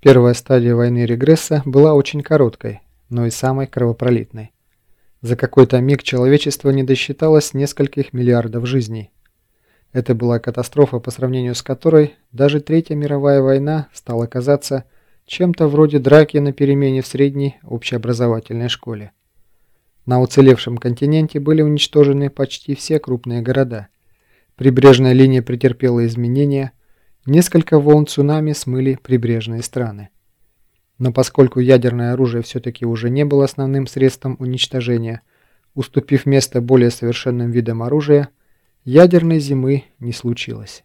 Первая стадия войны регресса была очень короткой, но и самой кровопролитной. За какой-то миг человечество не досчиталось нескольких миллиардов жизней. Это была катастрофа, по сравнению с которой даже Третья мировая война стала казаться чем-то вроде драки на перемене в средней общеобразовательной школе. На уцелевшем континенте были уничтожены почти все крупные города. Прибрежная линия претерпела изменения, несколько волн цунами смыли прибрежные страны. Но поскольку ядерное оружие все-таки уже не было основным средством уничтожения, уступив место более совершенным видам оружия, ядерной зимы не случилось.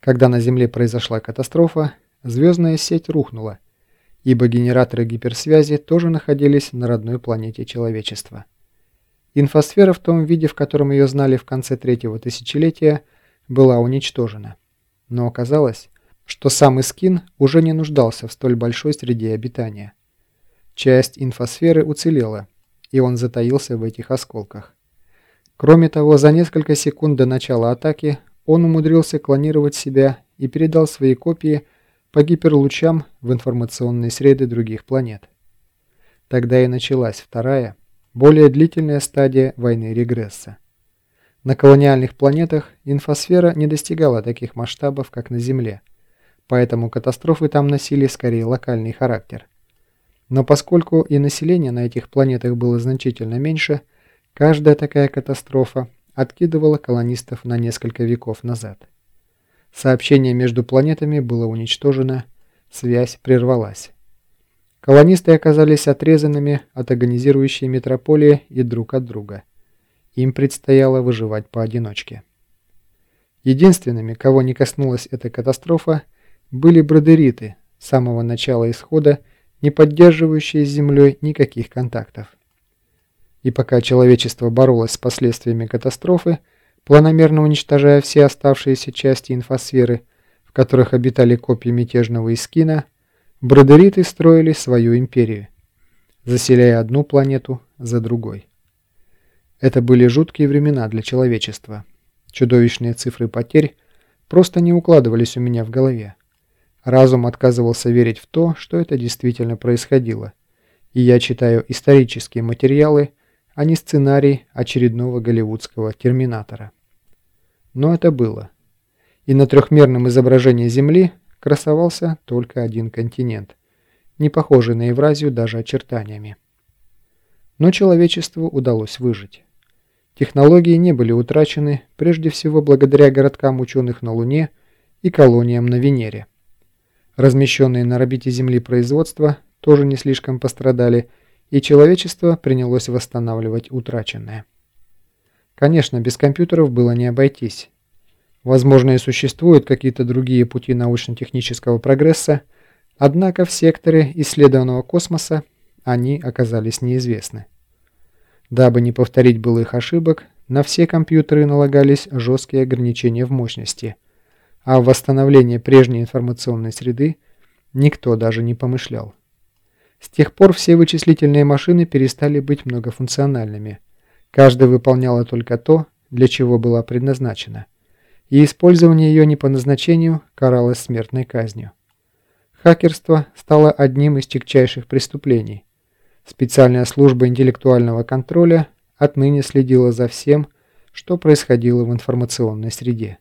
Когда на Земле произошла катастрофа, звездная сеть рухнула, ибо генераторы гиперсвязи тоже находились на родной планете человечества. Инфосфера в том виде, в котором ее знали в конце третьего тысячелетия, была уничтожена. Но оказалось, что сам Искин уже не нуждался в столь большой среде обитания. Часть инфосферы уцелела, и он затаился в этих осколках. Кроме того, за несколько секунд до начала атаки он умудрился клонировать себя и передал свои копии по гиперлучам в информационные среды других планет. Тогда и началась вторая, более длительная стадия войны регресса. На колониальных планетах инфосфера не достигала таких масштабов, как на Земле – поэтому катастрофы там носили скорее локальный характер. Но поскольку и население на этих планетах было значительно меньше, каждая такая катастрофа откидывала колонистов на несколько веков назад. Сообщение между планетами было уничтожено, связь прервалась. Колонисты оказались отрезанными от агонизирующей метрополии и друг от друга. Им предстояло выживать поодиночке. Единственными, кого не коснулась эта катастрофа, были бродериты, с самого начала исхода, не поддерживающие с Землей никаких контактов. И пока человечество боролось с последствиями катастрофы, планомерно уничтожая все оставшиеся части инфосферы, в которых обитали копии мятежного Искина, бродериты строили свою империю, заселяя одну планету за другой. Это были жуткие времена для человечества. Чудовищные цифры потерь просто не укладывались у меня в голове. Разум отказывался верить в то, что это действительно происходило. И я читаю исторические материалы, а не сценарий очередного голливудского терминатора. Но это было. И на трехмерном изображении Земли красовался только один континент, не похожий на Евразию даже очертаниями. Но человечеству удалось выжить. Технологии не были утрачены прежде всего благодаря городкам ученых на Луне и колониям на Венере. Размещенные на орбите Земли производства тоже не слишком пострадали, и человечество принялось восстанавливать утраченное. Конечно, без компьютеров было не обойтись. Возможно, и существуют какие-то другие пути научно-технического прогресса, однако в секторе исследованного космоса они оказались неизвестны. Дабы не повторить былых ошибок, на все компьютеры налагались жесткие ограничения в мощности – а в восстановление прежней информационной среды никто даже не помышлял. С тех пор все вычислительные машины перестали быть многофункциональными. Каждая выполняла только то, для чего была предназначена, и использование ее не по назначению каралось смертной казнью. Хакерство стало одним из тягчайших преступлений. Специальная служба интеллектуального контроля отныне следила за всем, что происходило в информационной среде.